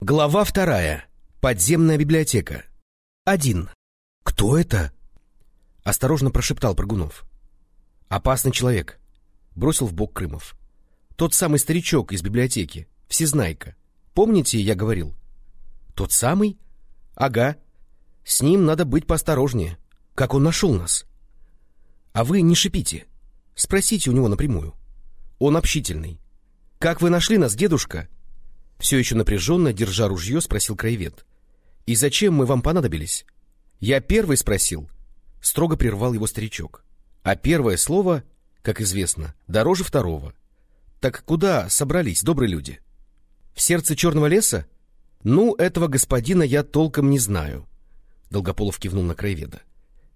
Глава вторая. Подземная библиотека. Один. «Кто это?» — осторожно прошептал Прыгунов. «Опасный человек», — бросил в бок Крымов. «Тот самый старичок из библиотеки, всезнайка. Помните, я говорил?» «Тот самый?» «Ага. С ним надо быть поосторожнее. Как он нашел нас?» «А вы не шипите. Спросите у него напрямую. Он общительный. Как вы нашли нас, дедушка?» Все еще напряженно, держа ружье, спросил краевед. «И зачем мы вам понадобились?» «Я первый спросил», — строго прервал его старичок. «А первое слово, как известно, дороже второго. Так куда собрались, добрые люди? В сердце черного леса? Ну, этого господина я толком не знаю», — Долгополов кивнул на краеведа.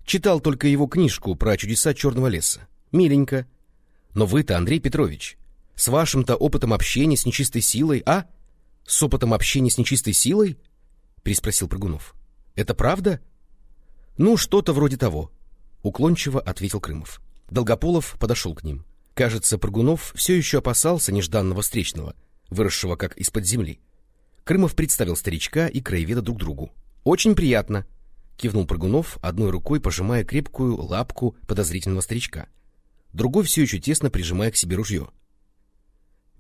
«Читал только его книжку про чудеса черного леса. Миленько. Но вы-то, Андрей Петрович, с вашим-то опытом общения с нечистой силой, а?» — С опытом общения с нечистой силой? — переспросил Прыгунов. — Это правда? — Ну, что-то вроде того, — уклончиво ответил Крымов. Долгополов подошел к ним. Кажется, Прыгунов все еще опасался нежданного встречного, выросшего как из-под земли. Крымов представил старичка и краеведа друг другу. — Очень приятно, — кивнул Прыгунов, одной рукой пожимая крепкую лапку подозрительного старичка, другой все еще тесно прижимая к себе ружье. —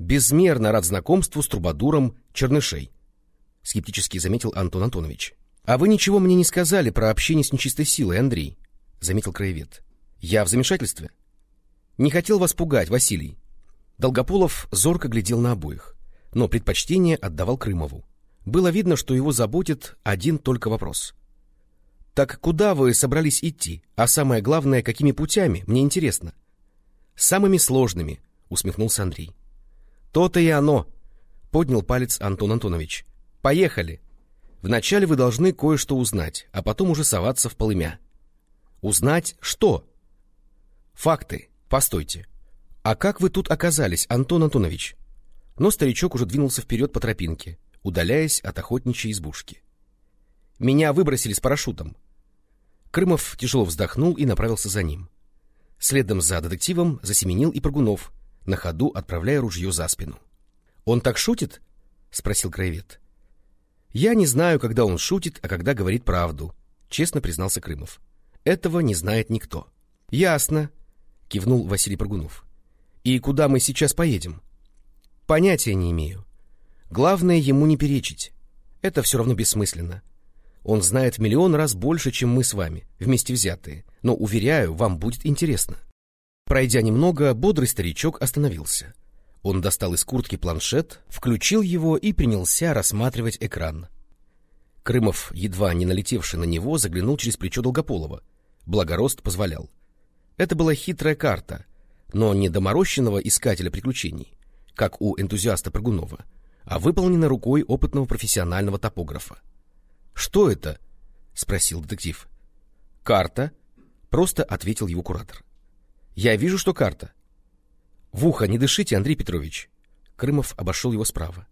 безмерно рад знакомству с трубадуром Чернышей, — скептически заметил Антон Антонович. — А вы ничего мне не сказали про общение с нечистой силой, Андрей, — заметил краевед. — Я в замешательстве. Не хотел вас пугать, Василий. Долгополов зорко глядел на обоих, но предпочтение отдавал Крымову. Было видно, что его заботит один только вопрос. — Так куда вы собрались идти? А самое главное, какими путями? Мне интересно. — Самыми сложными, — усмехнулся Андрей. То-то и оно, поднял палец Антон Антонович. Поехали. Вначале вы должны кое-что узнать, а потом уже соваться в полымя. Узнать что? Факты. Постойте. А как вы тут оказались, Антон Антонович? Но старичок уже двинулся вперед по тропинке, удаляясь от охотничьей избушки. Меня выбросили с парашютом. Крымов тяжело вздохнул и направился за ним. Следом за детективом засеменил и Прыгунов, на ходу отправляя ружье за спину. — Он так шутит? — спросил краевед. — Я не знаю, когда он шутит, а когда говорит правду, — честно признался Крымов. — Этого не знает никто. — Ясно, — кивнул Василий Прыгунов. — И куда мы сейчас поедем? — Понятия не имею. Главное ему не перечить. Это все равно бессмысленно. Он знает в миллион раз больше, чем мы с вами, вместе взятые. Но, уверяю, вам будет интересно. — Пройдя немного, бодрый старичок остановился. Он достал из куртки планшет, включил его и принялся рассматривать экран. Крымов, едва не налетевший на него, заглянул через плечо Долгополова. Благорост позволял. Это была хитрая карта, но не доморощенного искателя приключений, как у энтузиаста Прыгунова, а выполнена рукой опытного профессионального топографа. «Что это?» — спросил детектив. «Карта», — просто ответил его куратор. Я вижу, что карта. В ухо не дышите, Андрей Петрович. Крымов обошел его справа.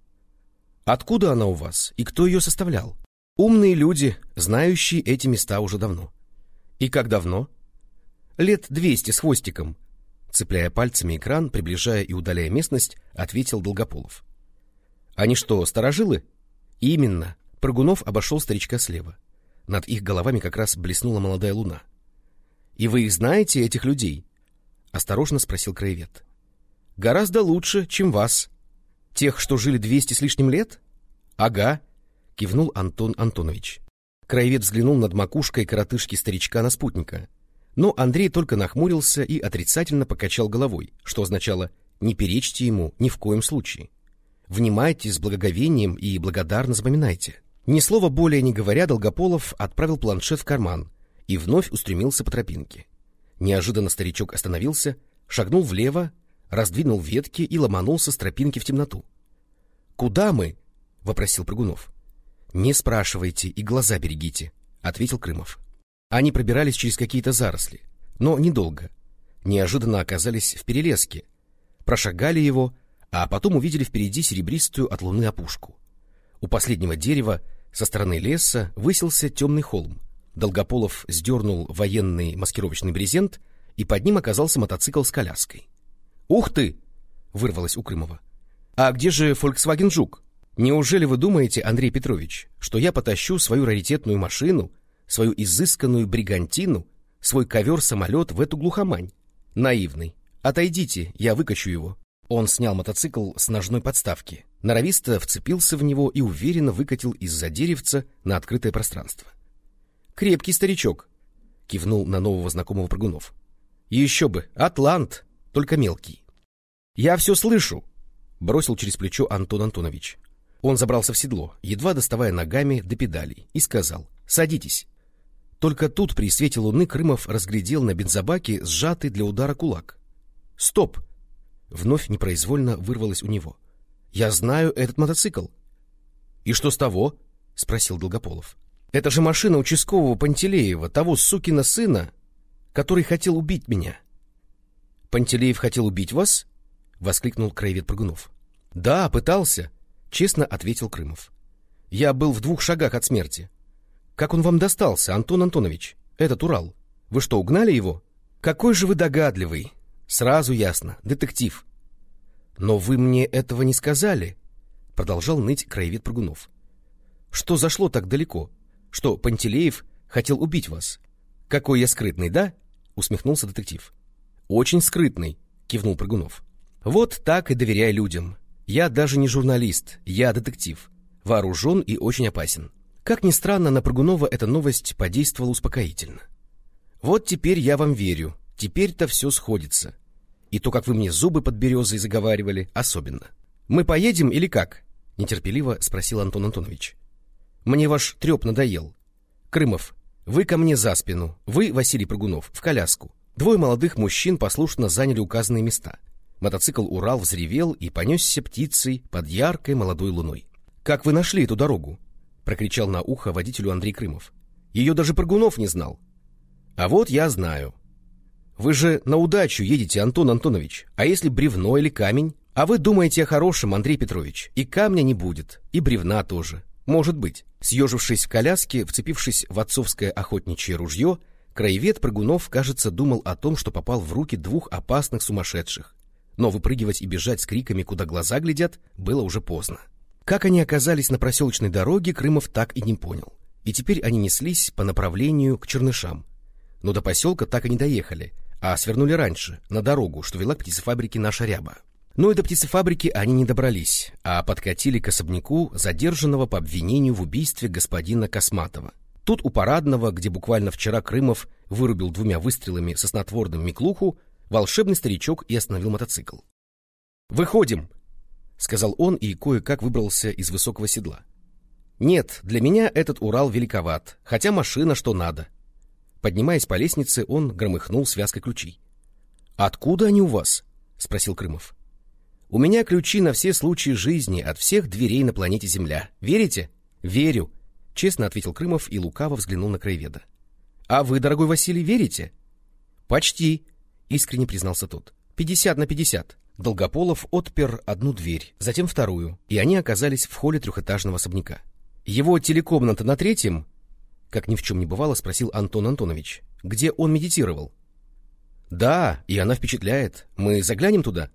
Откуда она у вас и кто ее составлял? Умные люди, знающие эти места уже давно. И как давно? Лет двести с хвостиком. Цепляя пальцами экран, приближая и удаляя местность, ответил Долгополов. Они что, сторожилы? Именно. Прыгунов обошел старичка слева. Над их головами как раз блеснула молодая луна. И вы их знаете, этих людей? — осторожно спросил краевед. — Гораздо лучше, чем вас. Тех, что жили двести с лишним лет? — Ага, — кивнул Антон Антонович. Краевед взглянул над макушкой коротышки старичка на спутника. Но Андрей только нахмурился и отрицательно покачал головой, что означало «не перечьте ему ни в коем случае». Внимайте с благоговением и благодарно запоминайте. Ни слова более не говоря, Долгополов отправил планшет в карман и вновь устремился по тропинке. Неожиданно старичок остановился, шагнул влево, раздвинул ветки и ломанулся с тропинки в темноту. — Куда мы? — вопросил Прыгунов. — Не спрашивайте и глаза берегите, — ответил Крымов. Они пробирались через какие-то заросли, но недолго. Неожиданно оказались в перелеске, прошагали его, а потом увидели впереди серебристую от луны опушку. У последнего дерева со стороны леса высился темный холм, Долгополов сдернул военный маскировочный брезент, и под ним оказался мотоцикл с коляской. «Ух ты!» — вырвалось у Крымова. «А где же Volkswagen Жук?» Неужели вы думаете, Андрей Петрович, что я потащу свою раритетную машину, свою изысканную бригантину, свой ковер-самолет в эту глухомань? Наивный. Отойдите, я выкачу его. Он снял мотоцикл с ножной подставки, норовисто вцепился в него и уверенно выкатил из-за деревца на открытое пространство. «Крепкий старичок», — кивнул на нового знакомого прыгунов. «Еще бы, атлант, только мелкий». «Я все слышу», — бросил через плечо Антон Антонович. Он забрался в седло, едва доставая ногами до педалей, и сказал «Садитесь». Только тут при свете луны Крымов разглядел на бензобаке сжатый для удара кулак. «Стоп!» Вновь непроизвольно вырвалось у него. «Я знаю этот мотоцикл». «И что с того?» — спросил Долгополов. «Это же машина участкового Пантелеева, того сукина сына, который хотел убить меня». «Пантелеев хотел убить вас?» — воскликнул краевед Прыгунов. «Да, пытался», — честно ответил Крымов. «Я был в двух шагах от смерти. Как он вам достался, Антон Антонович, этот Урал? Вы что, угнали его? Какой же вы догадливый!» Сразу ясно, детектив. Но вы мне этого не сказали, продолжал ныть краевед Прыгунов. Что зашло так далеко? Что Пантелеев хотел убить вас? Какой я скрытный, да? усмехнулся детектив. Очень скрытный, кивнул Прыгунов. Вот так и доверяй людям. Я даже не журналист, я детектив. Вооружен и очень опасен. Как ни странно, на Прыгунова эта новость подействовала успокоительно. Вот теперь я вам верю, теперь-то все сходится. И то, как вы мне зубы под березой заговаривали, особенно. Мы поедем или как? Нетерпеливо спросил Антон Антонович. Мне ваш треп надоел. Крымов, вы ко мне за спину, вы, Василий Прыгунов, в коляску. Двое молодых мужчин послушно заняли указанные места. Мотоцикл «Урал» взревел и понесся птицей под яркой молодой луной. «Как вы нашли эту дорогу?» — прокричал на ухо водителю Андрей Крымов. «Ее даже Прыгунов не знал». «А вот я знаю. Вы же на удачу едете, Антон Антонович. А если бревно или камень? А вы думаете о хорошем, Андрей Петрович. И камня не будет, и бревна тоже. Может быть. Съежившись в коляске, вцепившись в отцовское охотничье ружье, краевед Прыгунов, кажется, думал о том, что попал в руки двух опасных сумасшедших. Но выпрыгивать и бежать с криками, куда глаза глядят, было уже поздно. Как они оказались на проселочной дороге, Крымов так и не понял. И теперь они неслись по направлению к Чернышам. Но до поселка так и не доехали, а свернули раньше, на дорогу, что вела к птицефабрике «Наша ряба». Но и до птицефабрики они не добрались, а подкатили к особняку, задержанного по обвинению в убийстве господина Косматова. Тут у парадного, где буквально вчера Крымов вырубил двумя выстрелами со снотворным Миклуху, волшебный старичок и остановил мотоцикл. «Выходим!» — сказал он и кое-как выбрался из высокого седла. «Нет, для меня этот Урал великоват, хотя машина что надо», Поднимаясь по лестнице, он громыхнул связкой ключей. «Откуда они у вас?» — спросил Крымов. «У меня ключи на все случаи жизни от всех дверей на планете Земля. Верите?» «Верю», — честно ответил Крымов и лукаво взглянул на краеведа. «А вы, дорогой Василий, верите?» «Почти», — искренне признался тот. «Пятьдесят на пятьдесят». Долгополов отпер одну дверь, затем вторую, и они оказались в холле трехэтажного особняка. Его телекомната на третьем как ни в чем не бывало, спросил Антон Антонович. Где он медитировал? Да, и она впечатляет. Мы заглянем туда?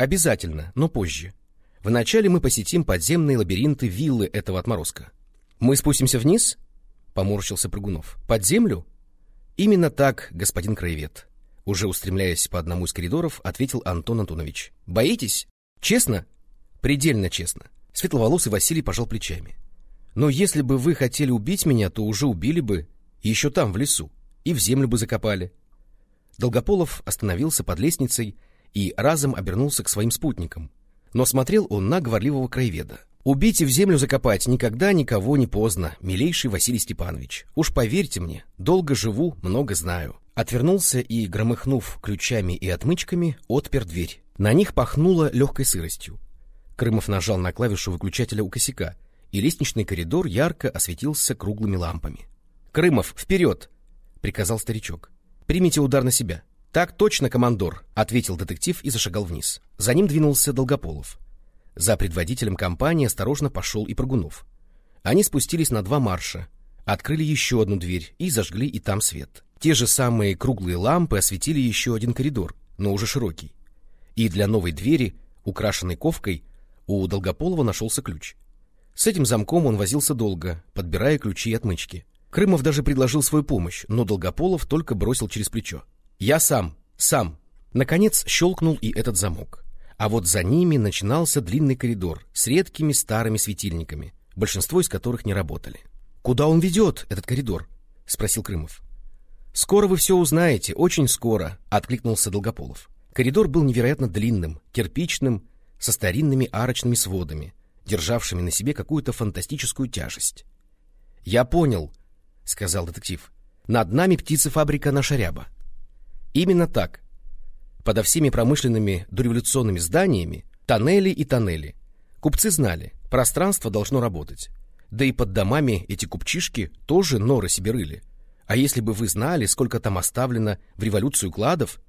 Обязательно, но позже. Вначале мы посетим подземные лабиринты виллы этого отморозка. Мы спустимся вниз? Поморщился Прыгунов. Под землю? Именно так, господин краевед. Уже устремляясь по одному из коридоров, ответил Антон Антонович. Боитесь? Честно? Предельно честно. Светловолосый Василий пожал плечами. Но если бы вы хотели убить меня, то уже убили бы, еще там, в лесу, и в землю бы закопали. Долгополов остановился под лестницей и разом обернулся к своим спутникам. Но смотрел он на говорливого краеведа. «Убить и в землю закопать никогда никого не поздно, милейший Василий Степанович. Уж поверьте мне, долго живу, много знаю». Отвернулся и, громыхнув ключами и отмычками, отпер дверь. На них пахнуло легкой сыростью. Крымов нажал на клавишу выключателя у косяка — и лестничный коридор ярко осветился круглыми лампами. «Крымов, вперед!» — приказал старичок. «Примите удар на себя». «Так точно, командор», — ответил детектив и зашагал вниз. За ним двинулся Долгополов. За предводителем компании осторожно пошел и Прыгунов. Они спустились на два марша, открыли еще одну дверь и зажгли и там свет. Те же самые круглые лампы осветили еще один коридор, но уже широкий. И для новой двери, украшенной ковкой, у Долгополова нашелся ключ — С этим замком он возился долго, подбирая ключи и отмычки. Крымов даже предложил свою помощь, но Долгополов только бросил через плечо. «Я сам, сам!» Наконец щелкнул и этот замок. А вот за ними начинался длинный коридор с редкими старыми светильниками, большинство из которых не работали. «Куда он ведет, этот коридор?» — спросил Крымов. «Скоро вы все узнаете, очень скоро», — откликнулся Долгополов. Коридор был невероятно длинным, кирпичным, со старинными арочными сводами, державшими на себе какую-то фантастическую тяжесть. «Я понял», — сказал детектив. «Над нами птицефабрика наша ряба». Именно так. Подо всеми промышленными дореволюционными зданиями тоннели и тоннели. Купцы знали, пространство должно работать. Да и под домами эти купчишки тоже норы себе рыли. А если бы вы знали, сколько там оставлено в революцию кладов,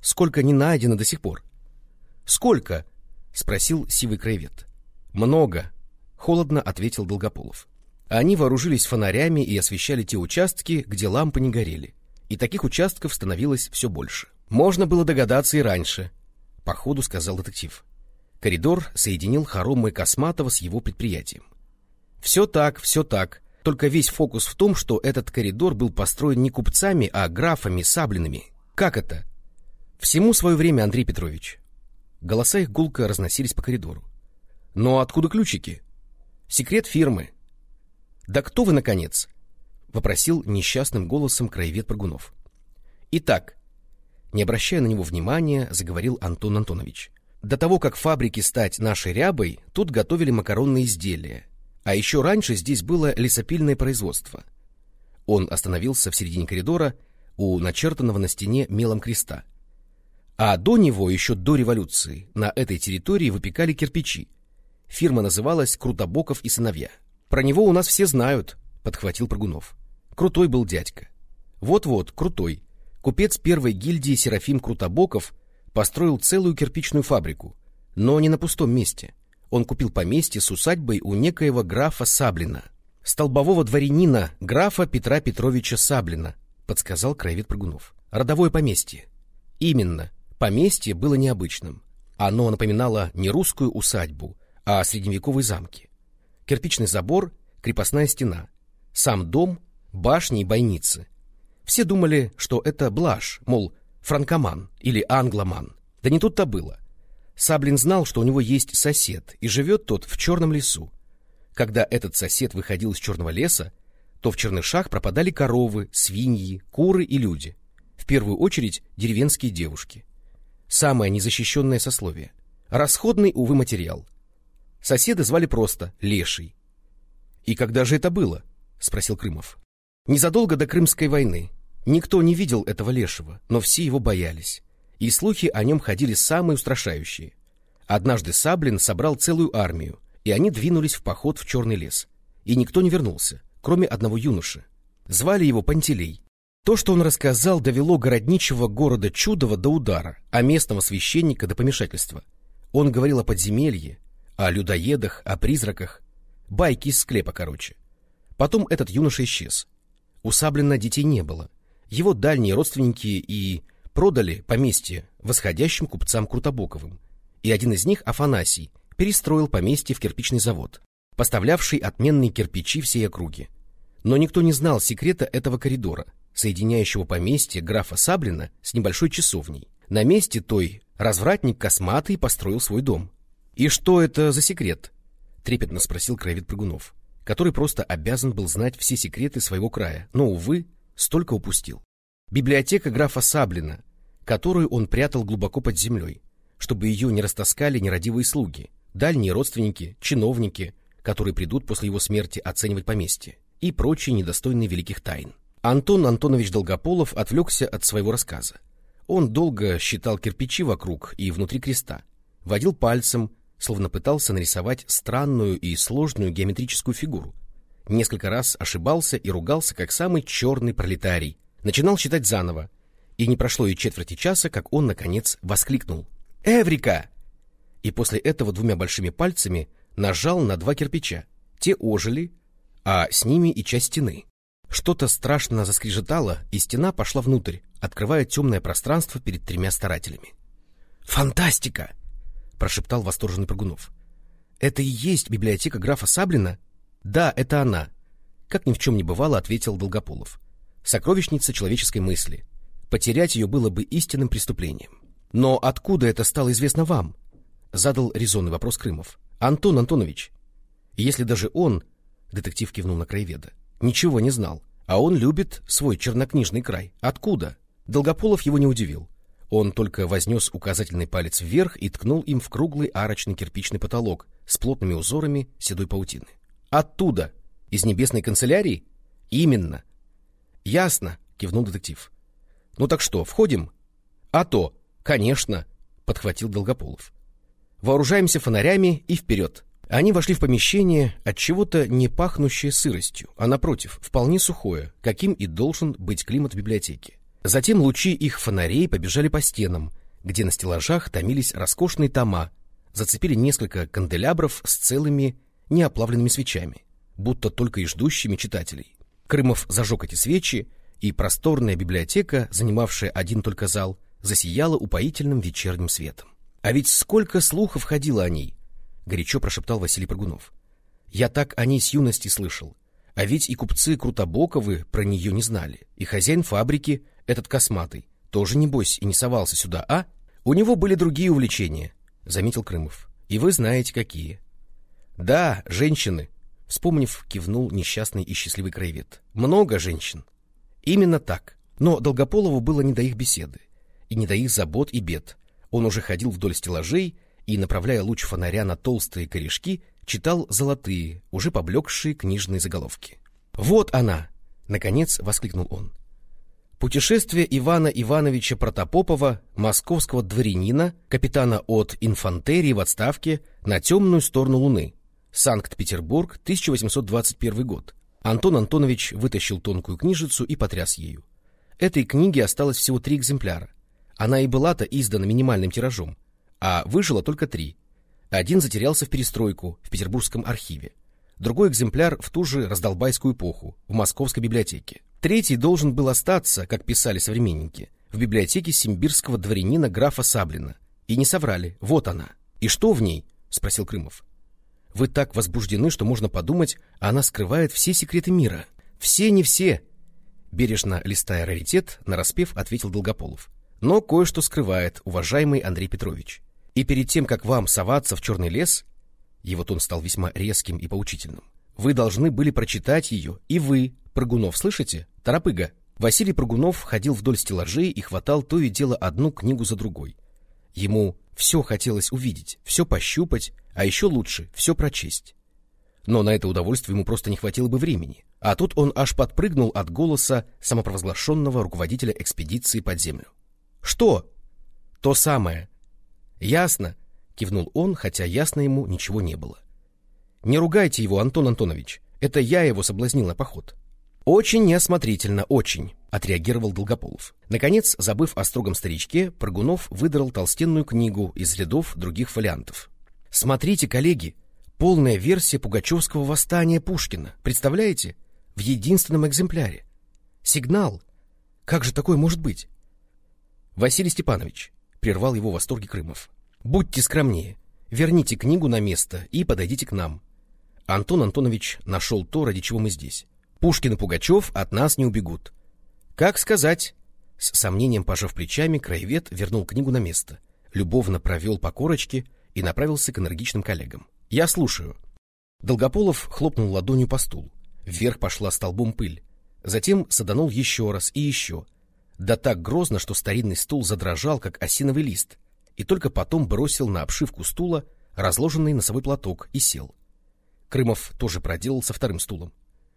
сколько не найдено до сих пор? Сколько? спросил сивый краевед. Много, холодно ответил Долгополов. Они вооружились фонарями и освещали те участки, где лампы не горели. И таких участков становилось все больше. Можно было догадаться и раньше, по ходу сказал детектив. Коридор соединил хоромы Косматова с его предприятием. Все так, все так. Только весь фокус в том, что этот коридор был построен не купцами, а графами Саблиными. Как это? Всему свое время, Андрей Петрович. Голоса их гулко разносились по коридору. Но откуда ключики? Секрет фирмы. Да кто вы, наконец? Вопросил несчастным голосом краевед Прыгунов. Итак, не обращая на него внимания, заговорил Антон Антонович. До того, как фабрики стать нашей рябой, тут готовили макаронные изделия. А еще раньше здесь было лесопильное производство. Он остановился в середине коридора у начертанного на стене мелом креста. А до него, еще до революции, на этой территории выпекали кирпичи. Фирма называлась «Крутобоков и сыновья». «Про него у нас все знают», — подхватил Прыгунов. «Крутой был дядька». «Вот-вот, крутой. Купец первой гильдии Серафим Крутобоков построил целую кирпичную фабрику, но не на пустом месте. Он купил поместье с усадьбой у некоего графа Саблина, столбового дворянина графа Петра Петровича Саблина, подсказал краевед Прыгунов. Родовое поместье. Именно, поместье было необычным. Оно напоминало не русскую усадьбу, а средневековые замки. Кирпичный забор, крепостная стена, сам дом, башни и бойницы. Все думали, что это блажь, мол, франкоман или англоман. Да не тут-то было. Саблин знал, что у него есть сосед, и живет тот в черном лесу. Когда этот сосед выходил из черного леса, то в чернышах пропадали коровы, свиньи, куры и люди. В первую очередь деревенские девушки. Самое незащищенное сословие. Расходный, увы, материал. Соседа звали просто Леший. «И когда же это было?» — спросил Крымов. «Незадолго до Крымской войны, Никто не видел этого лешего, но все его боялись. И слухи о нем ходили самые устрашающие. Однажды Саблин собрал целую армию, и они двинулись в поход в Черный лес. И никто не вернулся, кроме одного юноши. Звали его Пантелей. То, что он рассказал, довело городничего города Чудова до удара, а местного священника до помешательства. Он говорил о подземелье, о людоедах, о призраках. Байки из склепа, короче. Потом этот юноша исчез. У Саблина детей не было — его дальние родственники и продали поместье восходящим купцам Крутобоковым, и один из них, Афанасий, перестроил поместье в кирпичный завод, поставлявший отменные кирпичи всей округе. Но никто не знал секрета этого коридора, соединяющего поместье графа Саблина с небольшой часовней. На месте той развратник Косматый построил свой дом. «И что это за секрет?» — трепетно спросил краевед Прыгунов, который просто обязан был знать все секреты своего края, но, увы, столько упустил. Библиотека графа Саблина, которую он прятал глубоко под землей, чтобы ее не растаскали нерадивые слуги, дальние родственники, чиновники, которые придут после его смерти оценивать поместье, и прочие недостойные великих тайн. Антон Антонович Долгополов отвлекся от своего рассказа. Он долго считал кирпичи вокруг и внутри креста, водил пальцем, словно пытался нарисовать странную и сложную геометрическую фигуру, Несколько раз ошибался и ругался, как самый черный пролетарий. Начинал считать заново. И не прошло и четверти часа, как он, наконец, воскликнул. «Эврика!» И после этого двумя большими пальцами нажал на два кирпича. Те ожили, а с ними и часть стены. Что-то страшно заскрежетало, и стена пошла внутрь, открывая темное пространство перед тремя старателями. «Фантастика!» — прошептал восторженный Прыгунов. Это и есть библиотека графа Саблина? Да, это она. Как ни в чем не бывало, ответил Долгополов. Сокровищница человеческой мысли. Потерять ее было бы истинным преступлением. Но откуда это стало известно вам? Задал резонный вопрос Крымов. Антон Антонович. Если даже он, детектив кивнул на краеведа, ничего не знал, а он любит свой чернокнижный край. Откуда? Долгополов его не удивил. Он только вознес указательный палец вверх и ткнул им в круглый арочный кирпичный потолок с плотными узорами седой паутины. Оттуда, из небесной канцелярии? Именно. Ясно, кивнул детектив. Ну так что, входим? А то, конечно, подхватил Долгополов. Вооружаемся фонарями и вперед. Они вошли в помещение от чего-то не пахнущее сыростью, а напротив, вполне сухое, каким и должен быть климат в библиотеке. Затем лучи их фонарей побежали по стенам, где на стеллажах томились роскошные тома, зацепили несколько канделябров с целыми неоплавленными свечами, будто только и ждущими читателей. Крымов зажег эти свечи, и просторная библиотека, занимавшая один только зал, засияла упоительным вечерним светом. А ведь сколько слухов ходило о ней, — горячо прошептал Василий Прыгунов. Я так о ней с юности слышал. А ведь и купцы Крутобоковы про нее не знали. И хозяин фабрики, этот косматый, тоже, небось, и не совался сюда, а? У него были другие увлечения, — заметил Крымов. И вы знаете, какие. Да, женщины, — вспомнив, кивнул несчастный и счастливый краевед. Много женщин. Именно так. Но Долгополову было не до их беседы, и не до их забот и бед. Он уже ходил вдоль стеллажей и, направляя луч фонаря на толстые корешки, читал золотые, уже поблекшие книжные заголовки. «Вот она!» — наконец воскликнул он. Путешествие Ивана Ивановича Протопопова, московского дворянина, капитана от инфантерии в отставке, на темную сторону Луны. Санкт-Петербург, 1821 год. Антон Антонович вытащил тонкую книжицу и потряс ею. Этой книге осталось всего три экземпляра. Она и была-то издана минимальным тиражом, а выжило только три. Один затерялся в перестройку в Петербургском архиве, другой экземпляр в ту же раздолбайскую эпоху в Московской библиотеке. Третий должен был остаться, как писали современники, в библиотеке симбирского дворянина графа Саблина. И не соврали, вот она. «И что в ней?» — спросил Крымов. «Вы так возбуждены, что можно подумать, она скрывает все секреты мира. Все не все!» Бережно листая раритет, нараспев ответил Долгополов. «Но кое-что скрывает, уважаемый Андрей Петрович. И перед тем, как вам соваться в черный лес, его тон стал весьма резким и поучительным, вы должны были прочитать ее, и вы, Прыгунов, слышите? Торопыга. Василий Прыгунов ходил вдоль стеллажей и хватал то и дело одну книгу за другой. Ему все хотелось увидеть, все пощупать, а еще лучше все прочесть. Но на это удовольствие ему просто не хватило бы времени. А тут он аж подпрыгнул от голоса самопровозглашенного руководителя экспедиции под землю. «Что?» «То самое. Ясно, кивнул он, хотя ясно ему ничего не было. Не ругайте его, Антон Антонович. Это я его соблазнил на поход. Очень неосмотрительно, очень, отреагировал Долгополов. Наконец, забыв о строгом старичке, Прыгунов выдрал толстенную книгу из рядов других фолиантов. Смотрите, коллеги, полная версия пугачевского восстания Пушкина. Представляете? В единственном экземпляре. Сигнал. Как же такое может быть? Василий Степанович, прервал его в восторге Крымов. Будьте скромнее, верните книгу на место и подойдите к нам. Антон Антонович нашел то, ради чего мы здесь. Пушкин и Пугачев от нас не убегут. Как сказать? С сомнением пожав плечами, краевед вернул книгу на место, любовно провел по корочке и направился к энергичным коллегам. Я слушаю. Долгополов хлопнул ладонью по стулу. Вверх пошла столбом пыль. Затем саданул еще раз и еще. Да так грозно, что старинный стул задрожал, как осиновый лист, и только потом бросил на обшивку стула разложенный носовой платок и сел. Крымов тоже проделал со вторым стулом.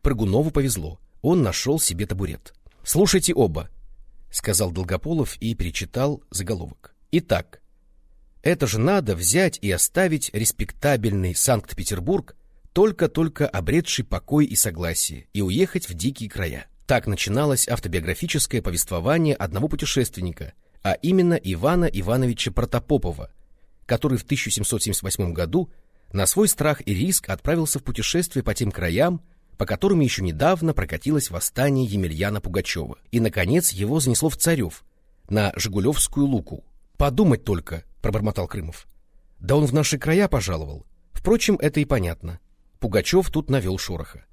Прыгунову повезло, он нашел себе табурет. — Слушайте оба, — сказал Долгополов и перечитал заголовок. — Итак, это же надо взять и оставить респектабельный Санкт-Петербург, только-только обретший покой и согласие, и уехать в дикие края. Так начиналось автобиографическое повествование одного путешественника — а именно Ивана Ивановича Протопопова, который в 1778 году на свой страх и риск отправился в путешествие по тем краям, по которым еще недавно прокатилось восстание Емельяна Пугачева. И, наконец, его занесло в Царев, на Жигулевскую луку. «Подумать только», — пробормотал Крымов. «Да он в наши края пожаловал, Впрочем, это и понятно. Пугачев тут навел шороха.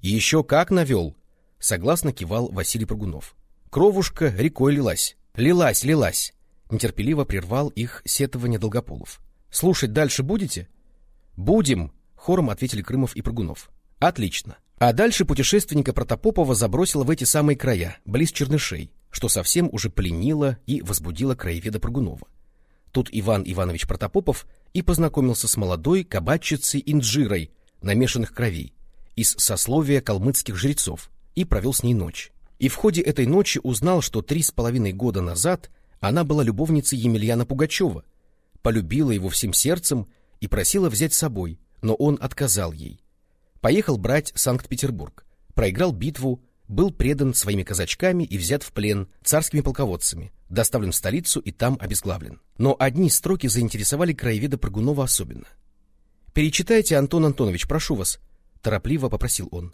Еще как навел, согласно кивал Василий Прыгунов. Кровушка рекой лилась. Лилась, лилась. Нетерпеливо прервал их сетование Долгополов. Слушать дальше будете? Будем, хором ответили Крымов и Прыгунов. Отлично. А дальше путешественника Протопопова забросило в эти самые края, близ Чернышей, что совсем уже пленило и возбудило краеведа Прыгунова. Тут Иван Иванович Протопопов и познакомился с молодой кабачицей Инджирой, намешанных кровей, из сословия калмыцких жрецов, и провел с ней ночь. И в ходе этой ночи узнал, что три с половиной года назад она была любовницей Емельяна Пугачева, полюбила его всем сердцем и просила взять с собой, но он отказал ей. Поехал брать Санкт-Петербург, проиграл битву, был предан своими казачками и взят в плен царскими полководцами, доставлен в столицу и там обезглавлен. Но одни строки заинтересовали краеведа Прыгунова особенно. «Перечитайте, Антон Антонович, прошу вас», — торопливо попросил он.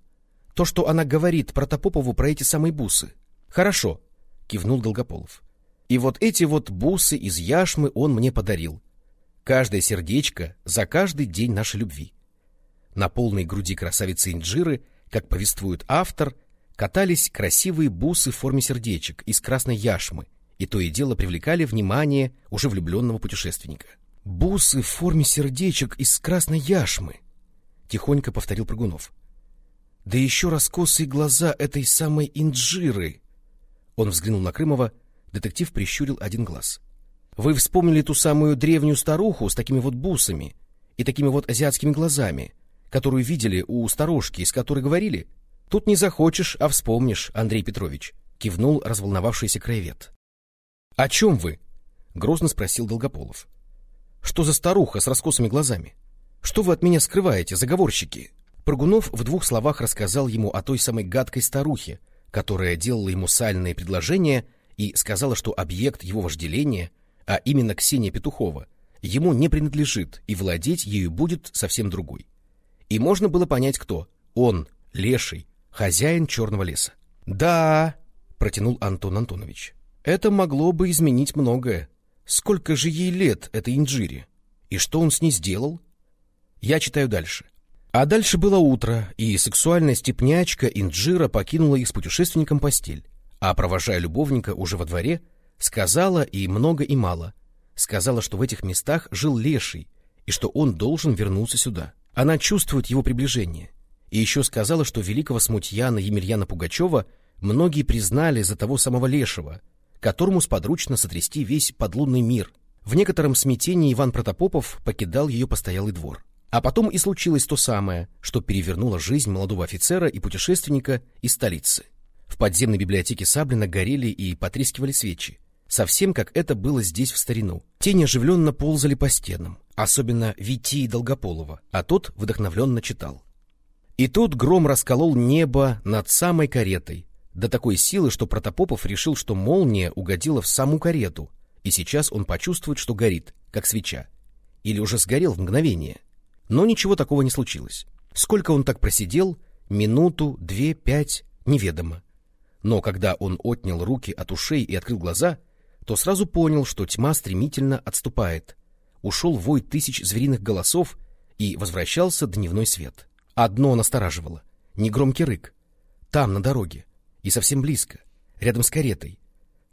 «То, что она говорит про Топопову про эти самые бусы». «Хорошо», — кивнул Долгополов. «И вот эти вот бусы из яшмы он мне подарил. Каждое сердечко за каждый день нашей любви». На полной груди красавицы Инджиры, как повествует автор, катались красивые бусы в форме сердечек из красной яшмы, и то и дело привлекали внимание уже влюбленного путешественника. «Бусы в форме сердечек из красной яшмы», — тихонько повторил Прыгунов. «Да еще раскосые глаза этой самой инжиры!» Он взглянул на Крымова, детектив прищурил один глаз. «Вы вспомнили ту самую древнюю старуху с такими вот бусами и такими вот азиатскими глазами, которую видели у сторожки, с которой говорили? Тут не захочешь, а вспомнишь, Андрей Петрович», — кивнул разволновавшийся краевед. «О чем вы?» — грозно спросил Долгополов. Что за старуха с раскосыми глазами? Что вы от меня скрываете, заговорщики? Прыгунов в двух словах рассказал ему о той самой гадкой старухе, которая делала ему сальные предложения и сказала, что объект его вожделения, а именно Ксения Петухова, ему не принадлежит, и владеть ею будет совсем другой. И можно было понять, кто. Он, леший, хозяин черного леса. «Да», — протянул Антон Антонович, — «это могло бы изменить многое. Сколько же ей лет, этой инжире? И что он с ней сделал? Я читаю дальше. А дальше было утро, и сексуальная степнячка Инджира покинула их с путешественником постель, а, провожая любовника уже во дворе, сказала и много и мало. Сказала, что в этих местах жил леший, и что он должен вернуться сюда. Она чувствует его приближение. И еще сказала, что великого смутьяна Емельяна Пугачева многие признали за того самого лешего, которому сподручно сотрясти весь подлунный мир. В некотором смятении Иван Протопопов покидал ее постоялый двор. А потом и случилось то самое, что перевернуло жизнь молодого офицера и путешественника из столицы. В подземной библиотеке Саблина горели и потрескивали свечи, совсем как это было здесь в старину. Тени оживленно ползали по стенам, особенно Витии Долгополова, а тот вдохновленно читал. И тут гром расколол небо над самой каретой, до такой силы, что Протопопов решил, что молния угодила в саму карету, и сейчас он почувствует, что горит, как свеча. Или уже сгорел в мгновение. Но ничего такого не случилось. Сколько он так просидел? Минуту, две, пять, неведомо. Но когда он отнял руки от ушей и открыл глаза, то сразу понял, что тьма стремительно отступает. Ушел вой тысяч звериных голосов, и возвращался дневной свет. Одно настораживало — негромкий рык. Там, на дороге, и совсем близко, рядом с каретой.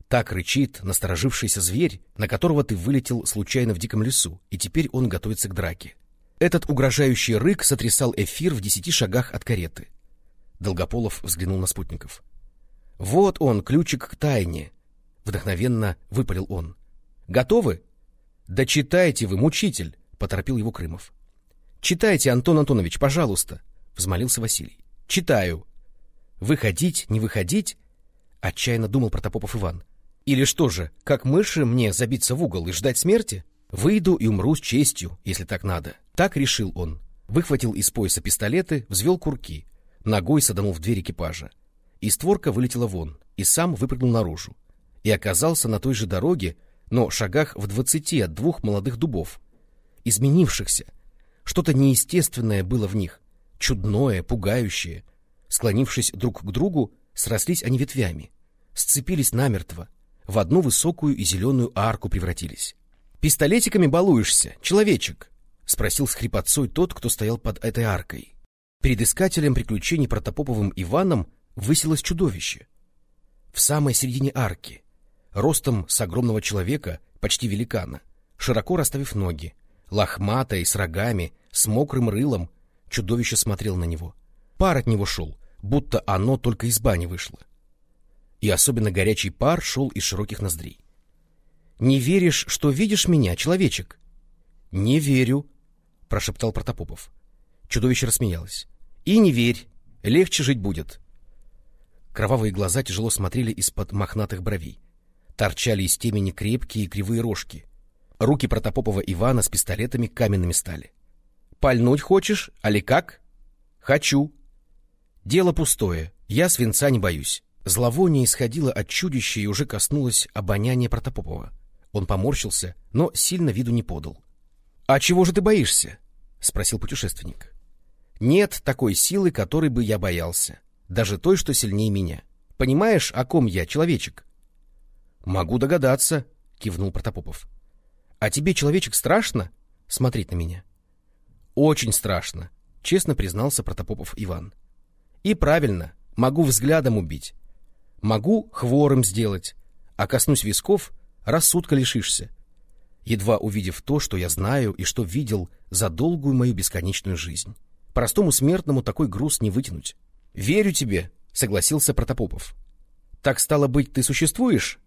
Так рычит насторожившийся зверь, на которого ты вылетел случайно в диком лесу, и теперь он готовится к драке. Этот угрожающий рык сотрясал эфир в десяти шагах от кареты. Долгополов взглянул на спутников. «Вот он, ключик к тайне!» — вдохновенно выпалил он. «Готовы?» «Да читайте вы, мучитель!» — поторопил его Крымов. «Читайте, Антон Антонович, пожалуйста!» — взмолился Василий. «Читаю!» Выходить, не выходить? Отчаянно думал Протопопов Иван. Или что же, как мыши мне забиться в угол и ждать смерти? Выйду и умру с честью, если так надо. Так решил он. Выхватил из пояса пистолеты, взвел курки. Ногой саданул в дверь экипажа. И створка вылетела вон, и сам выпрыгнул наружу. И оказался на той же дороге, но шагах в двадцати от двух молодых дубов. Изменившихся. Что-то неестественное было в них. Чудное, пугающее — Склонившись друг к другу, срослись они ветвями, сцепились намертво, в одну высокую и зеленую арку превратились. «Пистолетиками балуешься, человечек!» — спросил с хрипотцой тот, кто стоял под этой аркой. Перед искателем приключений Протопоповым Иваном высилось чудовище. В самой середине арки, ростом с огромного человека, почти великана, широко расставив ноги, лохматое, с рогами, с мокрым рылом, чудовище смотрел на него. Пар от него шел, будто оно только из бани вышло. И особенно горячий пар шел из широких ноздрей. «Не веришь, что видишь меня, человечек?» «Не верю», — прошептал Протопопов. Чудовище рассмеялось. «И не верь, легче жить будет». Кровавые глаза тяжело смотрели из-под мохнатых бровей. Торчали из темени крепкие и кривые рожки. Руки Протопопова Ивана с пистолетами каменными стали. «Пальнуть хочешь, али как?» «Хочу». «Дело пустое, я свинца не боюсь». Зловоние исходило от чудища и уже коснулось обоняния Протопопова. Он поморщился, но сильно виду не подал. — А чего же ты боишься? — спросил путешественник. — Нет такой силы, которой бы я боялся. Даже той, что сильнее меня. Понимаешь, о ком я, человечек? — Могу догадаться, — кивнул Протопопов. — А тебе, человечек, страшно смотреть на меня? — Очень страшно, — честно признался Протопопов Иван. — И правильно, могу взглядом убить. Могу хворым сделать, а коснусь висков, рассудка лишишься едва увидев то, что я знаю и что видел за долгую мою бесконечную жизнь. Простому смертному такой груз не вытянуть. — Верю тебе, — согласился Протопопов. — Так стало быть, ты существуешь? —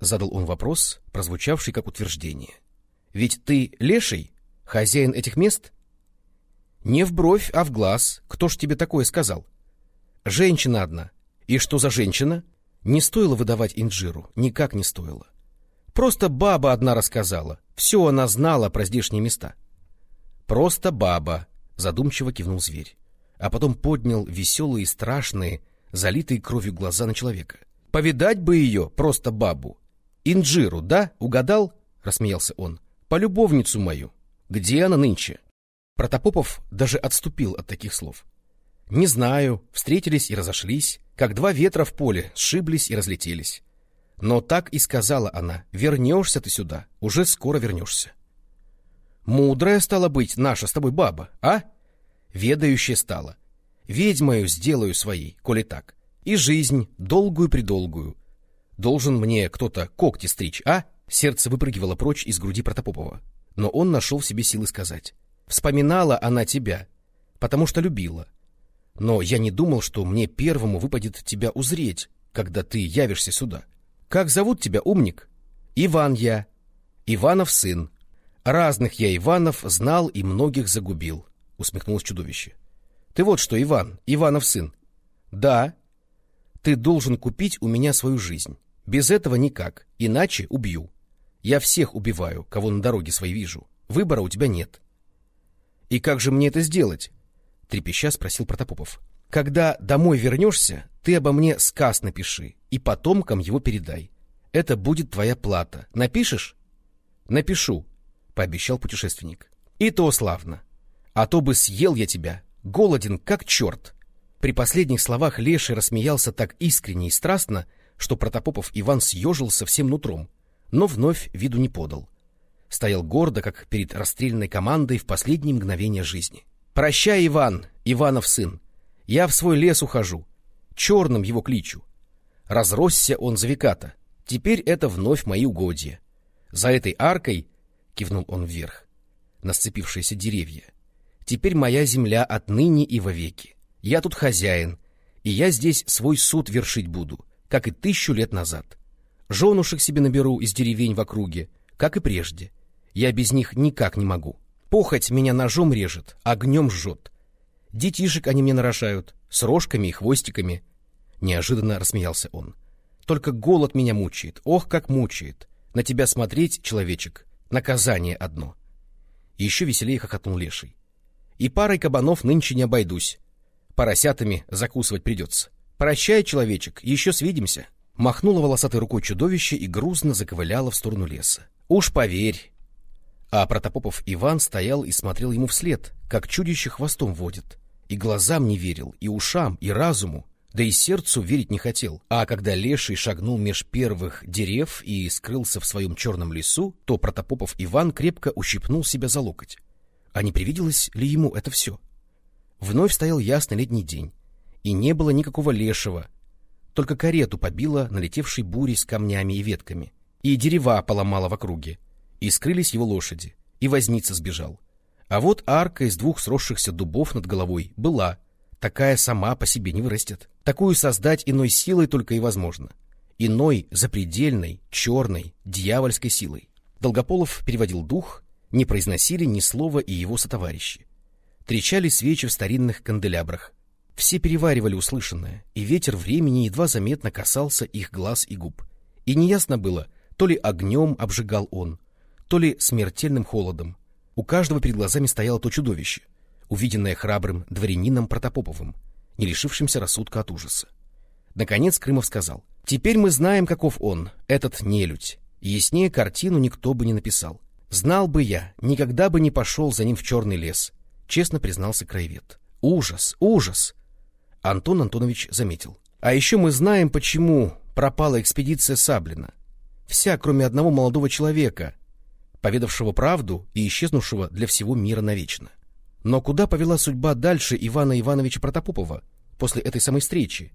задал он вопрос, прозвучавший как утверждение. — Ведь ты леший, хозяин этих мест? — Не в бровь, а в глаз. Кто ж тебе такое сказал? — Женщина одна. И что за женщина? Не стоило выдавать инжиру, никак не стоило. Просто баба одна рассказала. Все она знала про здешние места. Просто баба, задумчиво кивнул зверь. А потом поднял веселые и страшные, залитые кровью глаза на человека. Повидать бы ее, просто бабу. Инжиру, да, угадал? Рассмеялся он. Полюбовницу мою. Где она нынче? Протопопов даже отступил от таких слов. Не знаю, встретились и разошлись, как два ветра в поле, сшиблись и разлетелись. Но так и сказала она, вернешься ты сюда, уже скоро вернешься. Мудрая стала быть наша с тобой баба, а? Ведающая стала. Ведьмою сделаю своей, коли так. И жизнь, долгую-предолгую. Должен мне кто-то когти стричь, а? Сердце выпрыгивало прочь из груди Протопопова. Но он нашел в себе силы сказать. Вспоминала она тебя, потому что любила. Но я не думал, что мне первому выпадет тебя узреть, когда ты явишься сюда. — как зовут тебя, умник? Иван я. Иванов сын. Разных я Иванов знал и многих загубил, усмехнулось чудовище. Ты вот что, Иван, Иванов сын. Да. Ты должен купить у меня свою жизнь. Без этого никак, иначе убью. Я всех убиваю, кого на дороге своей вижу. Выбора у тебя нет. И как же мне это сделать? Трепеща спросил Протопопов. Когда домой вернешься, ты обо мне сказ напиши и потомкам его передай. Это будет твоя плата. Напишешь? Напишу, пообещал путешественник. И то славно. А то бы съел я тебя, голоден как черт. При последних словах Леший рассмеялся так искренне и страстно, что Протопопов Иван съежился всем нутром, но вновь виду не подал. Стоял гордо, как перед расстрельной командой в последние мгновения жизни. «Прощай, Иван, Иванов сын, я в свой лес ухожу. Черным его кличу. Разросся он за веката. Теперь это вновь мои угодья. За этой аркой, — кивнул он вверх, на сцепившиеся деревья, — теперь моя земля отныне и вовеки. Я тут хозяин, и я здесь свой суд вершить буду, как и тысячу лет назад. Женушек себе наберу из деревень в округе, как и прежде. Я без них никак не могу. Похоть меня ножом режет, огнем жжет. Детишек они мне нарожают, с рожками и хвостиками. Неожиданно рассмеялся он. Только голод меня мучает, ох, как мучает. На тебя смотреть, человечек, наказание одно. еще веселее хохотнул леший. И парой кабанов нынче не обойдусь. Поросятами закусывать придется. Прощай, человечек, еще свидимся. Махнула волосатой рукой чудовище и грузно заковыляло в сторону леса. Уж поверь. А Протопопов Иван стоял и смотрел ему вслед, как чудище хвостом водит. И глазам не верил, и ушам, и разуму, да и сердцу верить не хотел. А когда Леший шагнул меж первых дерев и скрылся в своем черном лесу, то Протопопов Иван крепко ущипнул себя за локоть. А не привиделось ли ему это все? Вновь стоял ясный летний день, и не было никакого лешего, только карету побило налетевшей бурей с камнями и ветками, и дерева поломало в округе, и скрылись его лошади, и возница сбежал. А вот арка из двух сросшихся дубов над головой была, такая сама по себе не вырастет. Такую создать иной силой только и возможно. Иной, запредельной, черной, дьявольской силой. Долгополов переводил дух, не произносили ни слова и его сотоварищи. Трещали свечи в старинных канделябрах. Все переваривали услышанное, и ветер времени едва заметно касался их глаз и губ. И неясно было, то ли огнем обжигал он, то ли смертельным холодом. У каждого перед глазами стояло то чудовище, увиденное храбрым дворянином Протопоповым, не лишившимся рассудка от ужаса. Наконец Крымов сказал, «Теперь мы знаем, каков он, этот нелюдь. Яснее картину никто бы не написал. Знал бы я, никогда бы не пошел за ним в черный лес», — честно признался краевед. «Ужас, ужас!» Антон Антонович заметил. «А еще мы знаем, почему пропала экспедиция Саблина. Вся, кроме одного молодого человека, поведавшего правду и исчезнувшего для всего мира навечно. Но куда повела судьба дальше Ивана Ивановича Протопопова после этой самой встречи?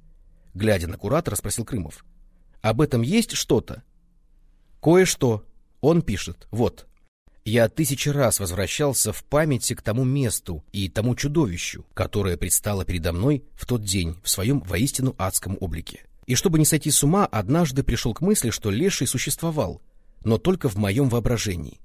Глядя на куратора, спросил Крымов. Об этом есть что-то? Кое-что. Он пишет. Вот. Я тысячи раз возвращался в памяти к тому месту и тому чудовищу, которое предстало передо мной в тот день в своем воистину адском облике. И чтобы не сойти с ума, однажды пришел к мысли, что леший существовал, но только в моем воображении.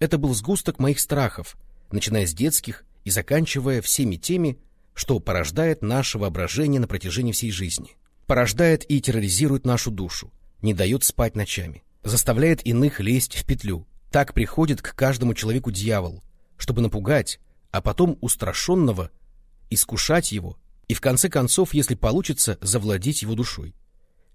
Это был сгусток моих страхов, начиная с детских и заканчивая всеми теми, что порождает наше воображение на протяжении всей жизни. Порождает и терроризирует нашу душу, не дает спать ночами, заставляет иных лезть в петлю. Так приходит к каждому человеку дьявол, чтобы напугать, а потом устрашенного искушать его и в конце концов, если получится, завладеть его душой.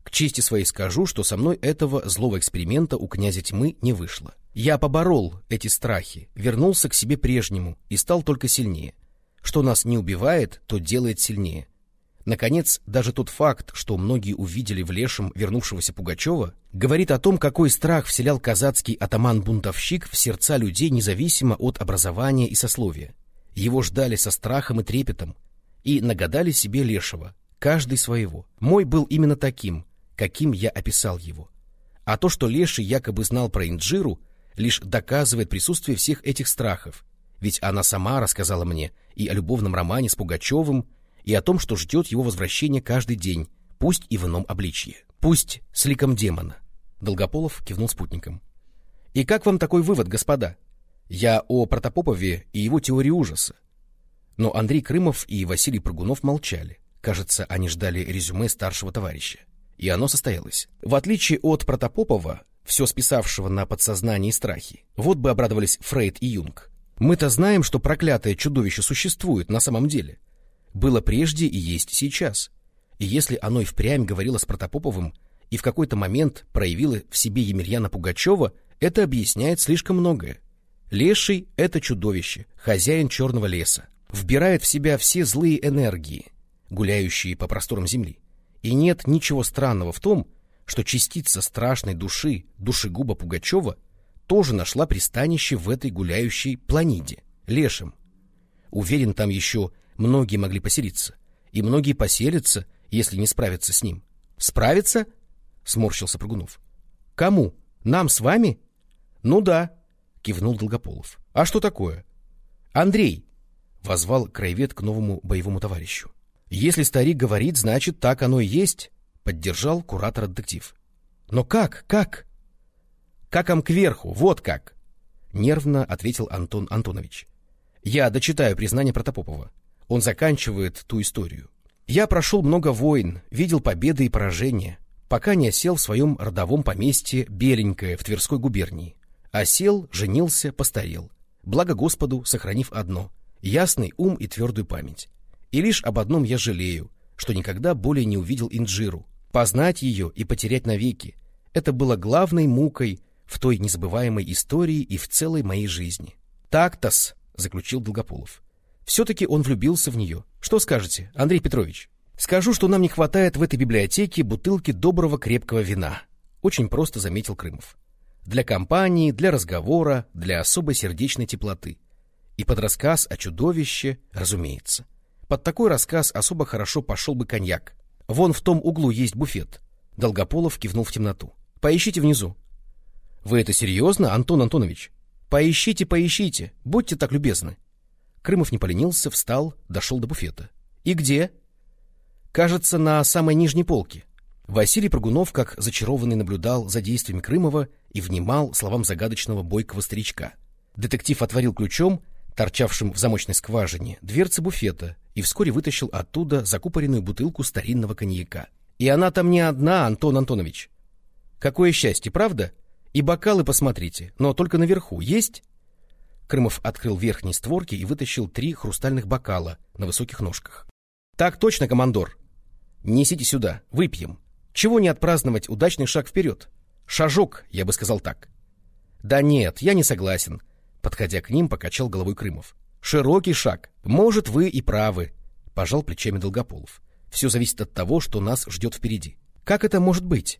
К чести своей скажу, что со мной этого злого эксперимента у князя тьмы не вышло. Я поборол эти страхи, вернулся к себе прежнему и стал только сильнее. Что нас не убивает, то делает сильнее. Наконец, даже тот факт, что многие увидели в Лешем вернувшегося Пугачева, говорит о том, какой страх вселял казацкий атаман-бунтовщик в сердца людей независимо от образования и сословия. Его ждали со страхом и трепетом, и нагадали себе Лешего, каждый своего. Мой был именно таким, каким я описал его. А то, что Леший якобы знал про Инджиру, лишь доказывает присутствие всех этих страхов, ведь она сама рассказала мне и о любовном романе с Пугачевым, и о том, что ждет его возвращения каждый день, пусть и в ином обличье, пусть с ликом демона. Долгополов кивнул спутником. «И как вам такой вывод, господа? Я о Протопопове и его теории ужаса». Но Андрей Крымов и Василий Прыгунов молчали. Кажется, они ждали резюме старшего товарища. И оно состоялось. В отличие от Протопопова, все списавшего на подсознание страхи, вот бы обрадовались Фрейд и Юнг. Мы-то знаем, что проклятое чудовище существует на самом деле. Было прежде и есть сейчас. И если оно и впрямь говорило с Протопоповым и в какой-то момент проявило в себе Емельяна Пугачева, это объясняет слишком многое. Леший — это чудовище, хозяин черного леса, вбирает в себя все злые энергии, гуляющие по просторам Земли. И нет ничего странного в том, что частица страшной души, душегуба Пугачева, тоже нашла пристанище в этой гуляющей планиде, лешем. Уверен, там еще многие могли поселиться. И многие поселятся, если не справятся с ним. Справиться? Сморщился Прыгунов. Кому? Нам с вами? Ну да, кивнул Долгополов. А что такое? Андрей, возвал краевед к новому боевому товарищу. Если старик говорит, значит, так оно и есть, поддержал куратор-детектив. Но как, как? Каком кверху, вот как, нервно ответил Антон Антонович. Я дочитаю признание Протопопова. Он заканчивает ту историю. Я прошел много войн, видел победы и поражения, пока не осел в своем родовом поместье Беленькое в Тверской губернии. Осел, женился, постарел. Благо Господу, сохранив одно — ясный ум и твердую память. И лишь об одном я жалею, что никогда более не увидел Инджиру. Познать ее и потерять навеки — это было главной мукой в той незабываемой истории и в целой моей жизни. «Так-тос», — заключил Долгополов. «Все-таки он влюбился в нее. Что скажете, Андрей Петрович?» «Скажу, что нам не хватает в этой библиотеке бутылки доброго крепкого вина», — очень просто заметил Крымов. «Для компании, для разговора, для особой сердечной теплоты. И под рассказ о чудовище, разумеется. Под такой рассказ особо хорошо пошел бы коньяк. Вон в том углу есть буфет. Долгополов кивнул в темноту. Поищите внизу. Вы это серьезно, Антон Антонович? Поищите, поищите, будьте так любезны. Крымов не поленился, встал, дошел до буфета. И где? Кажется, на самой нижней полке. Василий Прогунов, как зачарованный, наблюдал за действиями Крымова и внимал словам загадочного бойкого старичка. Детектив отворил ключом, торчавшим в замочной скважине, дверцы буфета и вскоре вытащил оттуда закупоренную бутылку старинного коньяка. И она там не одна, Антон Антонович. Какое счастье, правда? И бокалы посмотрите, но только наверху есть? Крымов открыл верхние створки и вытащил три хрустальных бокала на высоких ножках. Так точно, командор. Несите сюда, выпьем. Чего не отпраздновать удачный шаг вперед? Шажок, я бы сказал так. Да нет, я не согласен. Подходя к ним, покачал головой Крымов. Широкий шаг. Может, вы и правы. Пожал плечами Долгополов. Все зависит от того, что нас ждет впереди. Как это может быть?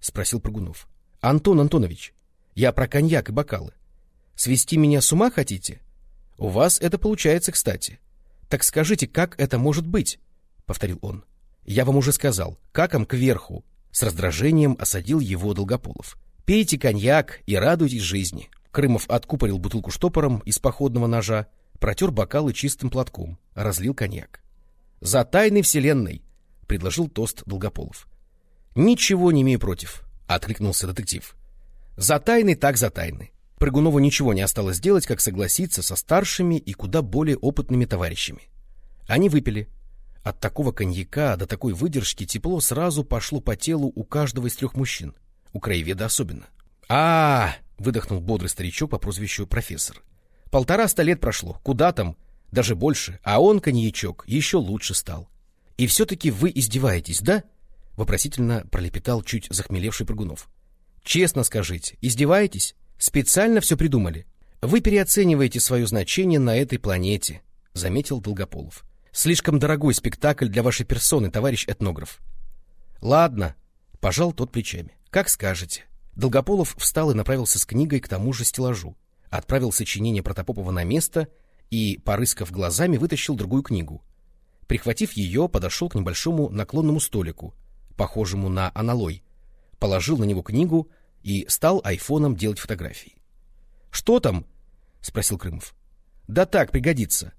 Спросил Прыгунов. Антон Антонович, я про коньяк и бокалы. Свести меня с ума хотите? У вас это получается, кстати. Так скажите, как это может быть? Повторил он. Я вам уже сказал, каком кверху. С раздражением осадил его Долгополов. Пейте коньяк и радуйтесь жизни. Крымов откупорил бутылку штопором из походного ножа, протер бокалы чистым платком, разлил коньяк. «За тайной вселенной!» — предложил тост Долгополов. «Ничего не имею против», — откликнулся детектив. «За тайны так за тайны». Прыгунову ничего не осталось делать, как согласиться со старшими и куда более опытными товарищами. Они выпили. От такого коньяка до такой выдержки тепло сразу пошло по телу у каждого из трех мужчин, у краеведа особенно. а, -а, -а выдохнул бодрый старичок по прозвищу профессор. Полтораста лет прошло, куда там, даже больше, а он, коньячок, еще лучше стал. И все-таки вы издеваетесь, да? Вопросительно пролепетал чуть захмелевший Прыгунов. Честно скажите, издеваетесь? Специально все придумали? Вы переоцениваете свое значение на этой планете, заметил Долгополов. Слишком дорогой спектакль для вашей персоны, товарищ этнограф. Ладно, пожал тот плечами. Как скажете. Долгополов встал и направился с книгой к тому же стеллажу, отправил сочинение Протопопова на место и, порыскав глазами, вытащил другую книгу. Прихватив ее, подошел к небольшому наклонному столику, похожему на аналой, положил на него книгу и стал айфоном делать фотографии. — Что там? — спросил Крымов. — Да так, пригодится.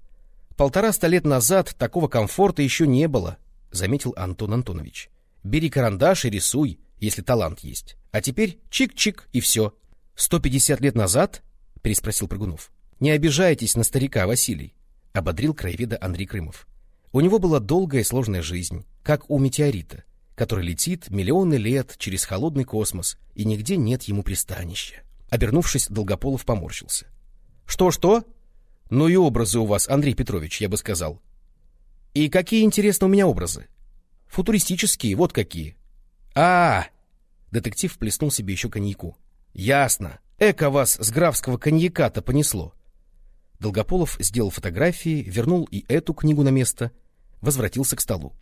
Полтораста лет назад такого комфорта еще не было, — заметил Антон Антонович. — Бери карандаш и рисуй, если талант есть. А теперь чик-чик и все. — Сто пятьдесят лет назад? — переспросил Прыгунов. — Не обижайтесь на старика, Василий, — ободрил краеведа Андрей Крымов. У него была долгая и сложная жизнь, как у метеорита, который летит миллионы лет через холодный космос, и нигде нет ему пристанища. Обернувшись, Долгополов поморщился. «Что, — Что-что? Ну и образы у вас, Андрей Петрович, я бы сказал. — И какие, интересно, у меня образы? — Футуристические, вот какие. — А, Детектив плеснул себе еще коньяку. — Ясно. Эко вас с графского коньяка-то понесло. Долгополов сделал фотографии, вернул и эту книгу на место, возвратился к столу. —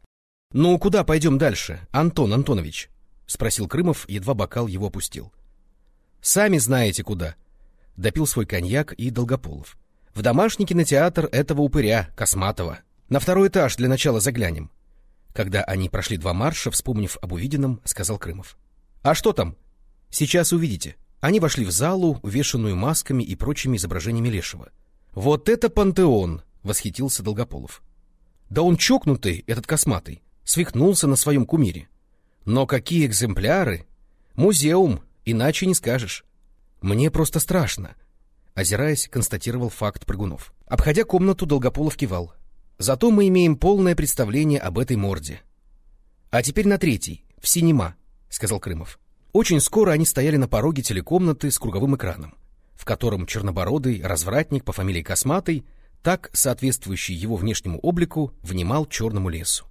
Ну, куда пойдем дальше, Антон Антонович? — спросил Крымов, едва бокал его опустил. — Сами знаете куда. Допил свой коньяк и Долгополов. — В домашний кинотеатр этого упыря, Косматова. На второй этаж для начала заглянем. Когда они прошли два марша, вспомнив об увиденном, сказал Крымов. — «А что там?» «Сейчас увидите». Они вошли в залу, увешанную масками и прочими изображениями Лешего. «Вот это пантеон!» — восхитился Долгополов. «Да он чокнутый, этот косматый, свихнулся на своем кумире. Но какие экземпляры! Музеум, иначе не скажешь. Мне просто страшно!» Озираясь, констатировал факт прыгунов. Обходя комнату, Долгополов кивал. «Зато мы имеем полное представление об этой морде. А теперь на третий, в синема. — сказал Крымов. Очень скоро они стояли на пороге телекомнаты с круговым экраном, в котором чернобородый развратник по фамилии Косматый, так соответствующий его внешнему облику, внимал черному лесу.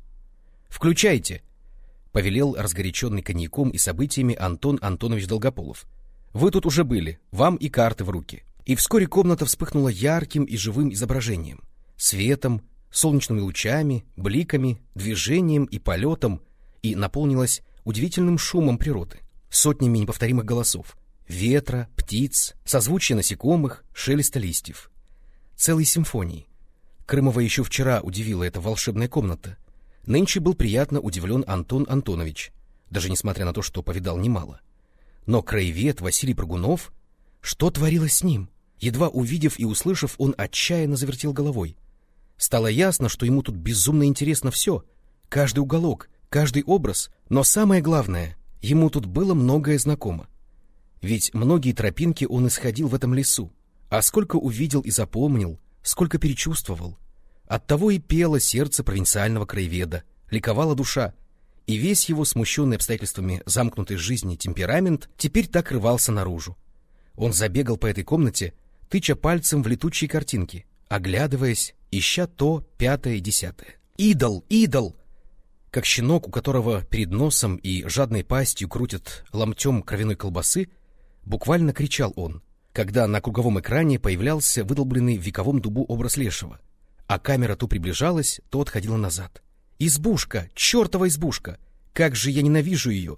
«Включайте!» — повелел разгоряченный коньяком и событиями Антон Антонович Долгополов. «Вы тут уже были, вам и карты в руки». И вскоре комната вспыхнула ярким и живым изображением, светом, солнечными лучами, бликами, движением и полетом, и наполнилась удивительным шумом природы, сотнями неповторимых голосов, ветра, птиц, созвучия насекомых, шелеста листьев. целой симфонии. Крымова еще вчера удивила эта волшебная комната. Нынче был приятно удивлен Антон Антонович, даже несмотря на то, что повидал немало. Но краевед Василий Прогунов... Что творилось с ним? Едва увидев и услышав, он отчаянно завертел головой. Стало ясно, что ему тут безумно интересно все. Каждый уголок, каждый образ. Но самое главное, ему тут было многое знакомо. Ведь многие тропинки он исходил в этом лесу. А сколько увидел и запомнил, сколько перечувствовал. Оттого и пело сердце провинциального краеведа, ликовала душа, и весь его смущенный обстоятельствами замкнутой жизни темперамент теперь так рывался наружу. Он забегал по этой комнате, тыча пальцем в летучие картинки, оглядываясь, ища то, пятое и десятое. «Идол! Идол!» Как щенок, у которого перед носом и жадной пастью крутят ломтем кровяной колбасы, буквально кричал он, когда на круговом экране появлялся выдолбленный в вековом дубу образ лешего, а камера то приближалась, то отходила назад. «Избушка! Чертова избушка! Как же я ненавижу ее!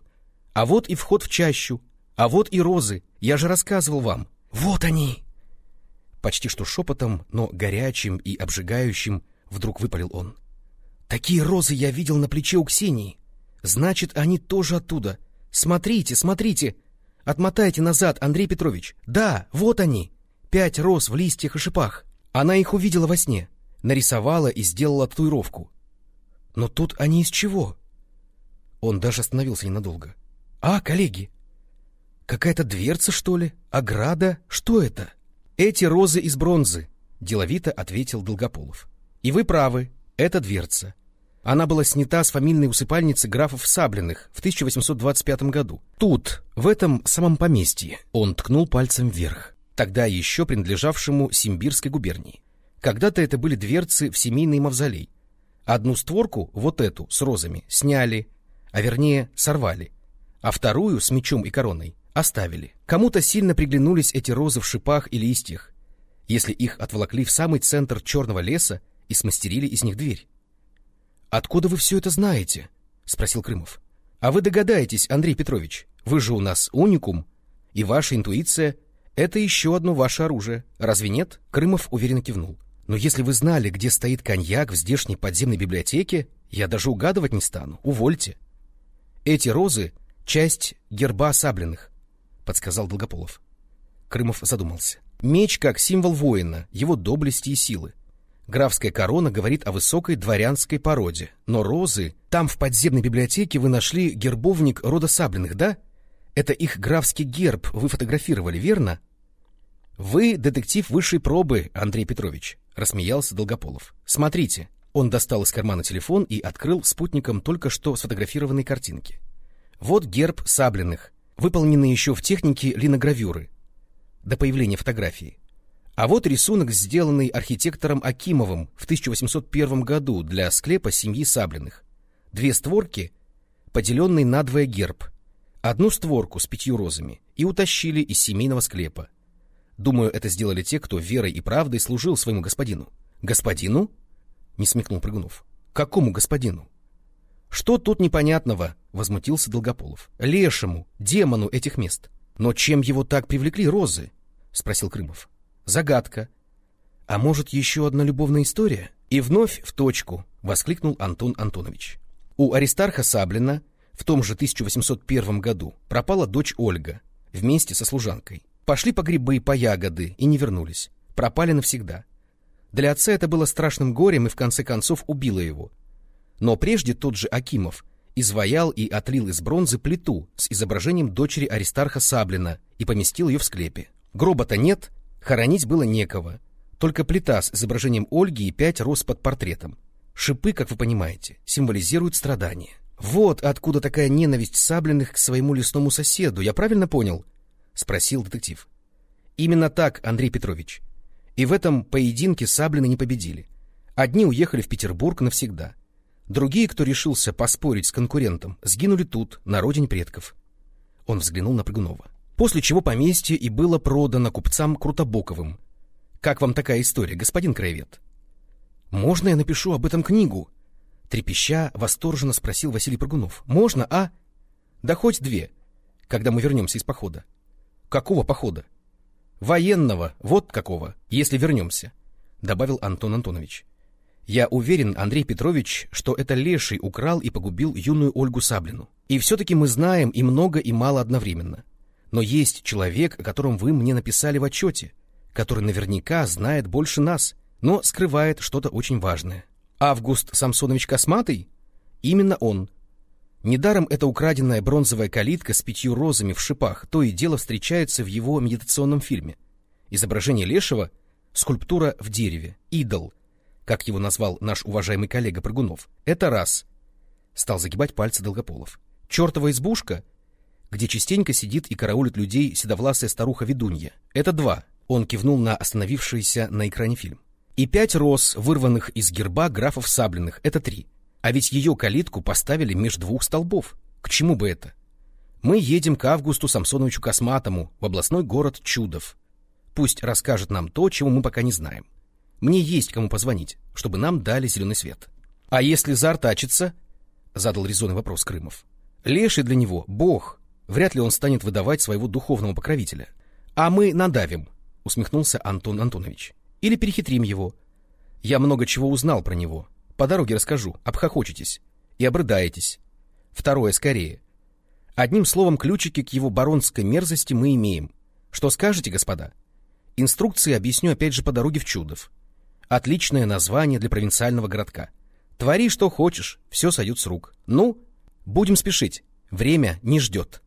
А вот и вход в чащу, а вот и розы, я же рассказывал вам. Вот они!» Почти что шепотом, но горячим и обжигающим вдруг выпалил он. «Такие розы я видел на плече у Ксении. Значит, они тоже оттуда. Смотрите, смотрите! Отмотайте назад, Андрей Петрович. Да, вот они! Пять роз в листьях и шипах. Она их увидела во сне, нарисовала и сделала татуировку. Но тут они из чего?» Он даже остановился ненадолго. «А, коллеги, Какая-то дверца, что ли? Ограда? Что это? Эти розы из бронзы, деловито ответил Долгополов. И вы правы, это дверца. Она была снята с фамильной усыпальницы графов Саблиных в 1825 году. Тут, в этом самом поместье, он ткнул пальцем вверх, тогда еще принадлежавшему Симбирской губернии. Когда-то это были дверцы в семейный мавзолей. Одну створку, вот эту, с розами, сняли, а вернее сорвали, а вторую с мечом и короной Оставили. Кому-то сильно приглянулись эти розы в шипах и листьях, если их отволокли в самый центр черного леса и смастерили из них дверь. «Откуда вы все это знаете?» — спросил Крымов. «А вы догадаетесь, Андрей Петрович, вы же у нас уникум, и ваша интуиция — это еще одно ваше оружие. Разве нет?» Крымов уверенно кивнул. «Но если вы знали, где стоит коньяк в здешней подземной библиотеке, я даже угадывать не стану. Увольте. Эти розы — часть герба Саблиных. — подсказал Долгополов. Крымов задумался. Меч как символ воина, его доблести и силы. Графская корона говорит о высокой дворянской породе. Но розы... Там в подземной библиотеке вы нашли гербовник рода Саблиных, да? Это их графский герб вы фотографировали, верно? Вы детектив высшей пробы, Андрей Петрович, рассмеялся Долгополов. Смотрите. Он достал из кармана телефон и открыл спутником только что сфотографированные картинки. Вот герб Саблиных, выполнены еще в технике линогравюры до появления фотографии. А вот рисунок, сделанный архитектором Акимовым в 1801 году для склепа семьи Саблиных. Две створки, поделенные на двое герб, одну створку с пятью розами и утащили из семейного склепа. Думаю, это сделали те, кто верой и правдой служил своему господину. Господину? Не смекнул Прыгунов. Какому господину? Что тут непонятного? — возмутился Долгополов. — Лешему, демону этих мест. Но чем его так привлекли розы? — спросил Крымов. — Загадка. — А может, еще одна любовная история? И вновь в точку, — воскликнул Антон Антонович. У Аристарха Саблина в том же 1801 году пропала дочь Ольга вместе со служанкой. Пошли по грибы, по ягоды и не вернулись. Пропали навсегда. Для отца это было страшным горем и в конце концов убило его. Но прежде тот же Акимов изваял и отлил из бронзы плиту с изображением дочери Аристарха Саблина и поместил ее в склепе. Гроба-то нет, хоронить было некого. Только плита с изображением Ольги и пять роз под портретом. Шипы, как вы понимаете, символизируют страдания. Вот откуда такая ненависть Саблиных к своему лесному соседу, я правильно понял? — спросил детектив. Именно так, Андрей Петрович. И в этом поединке Саблины не победили. Одни уехали в Петербург навсегда, Другие, кто решился поспорить с конкурентом, сгинули тут, на родине предков. Он взглянул на Прыгунова. После чего поместье и было продано купцам Крутобоковым. Как вам такая история, господин краевед? Можно я напишу об этом книгу? Трепеща, восторженно спросил Василий Прыгунов. Можно, а? Да хоть две, когда мы вернемся из похода. Какого похода? Военного, вот какого, если вернемся. добавил Антон Антонович. Я уверен, Андрей Петрович, что это Леший украл и погубил юную Ольгу Саблину. И все-таки мы знаем и много, и мало одновременно. Но есть человек, о котором вы мне написали в отчете, который наверняка знает больше нас, но скрывает что-то очень важное. Август Самсонович Косматый? Именно он. Недаром эта украденная бронзовая калитка с пятью розами в шипах то и дело встречается в его медитационном фильме. Изображение Лешего — скульптура в дереве, идол, как его назвал наш уважаемый коллега Прыгунов. Это раз. Стал загибать пальцы Долгополов. Чертова избушка, где частенько сидит и караулит людей седовласая старуха-ведунья. Это два. Он кивнул на остановившийся на экране фильм. И пять роз, вырванных из герба графов Саблиных, это три. А ведь ее калитку поставили меж двух столбов. К чему бы это? Мы едем к Августу Самсоновичу Косматому в областной город Чудов. Пусть расскажет нам то, чего мы пока не знаем. Мне есть кому позвонить, чтобы нам дали зеленый свет. — А если заортачится? — задал резонный вопрос Крымов. — Леший для него — бог. Вряд ли он станет выдавать своего духовного покровителя. — А мы надавим, — усмехнулся Антон Антонович. — Или перехитрим его. Я много чего узнал про него. По дороге расскажу, обхохочетесь и обрыдаетесь. Второе скорее. Одним словом, ключики к его баронской мерзости мы имеем. Что скажете, господа? Инструкции объясню опять же по дороге в Чудов. Отличное название для провинциального городка. Твори, что хочешь, все сойдет с рук. Ну, будем спешить. Время не ждет.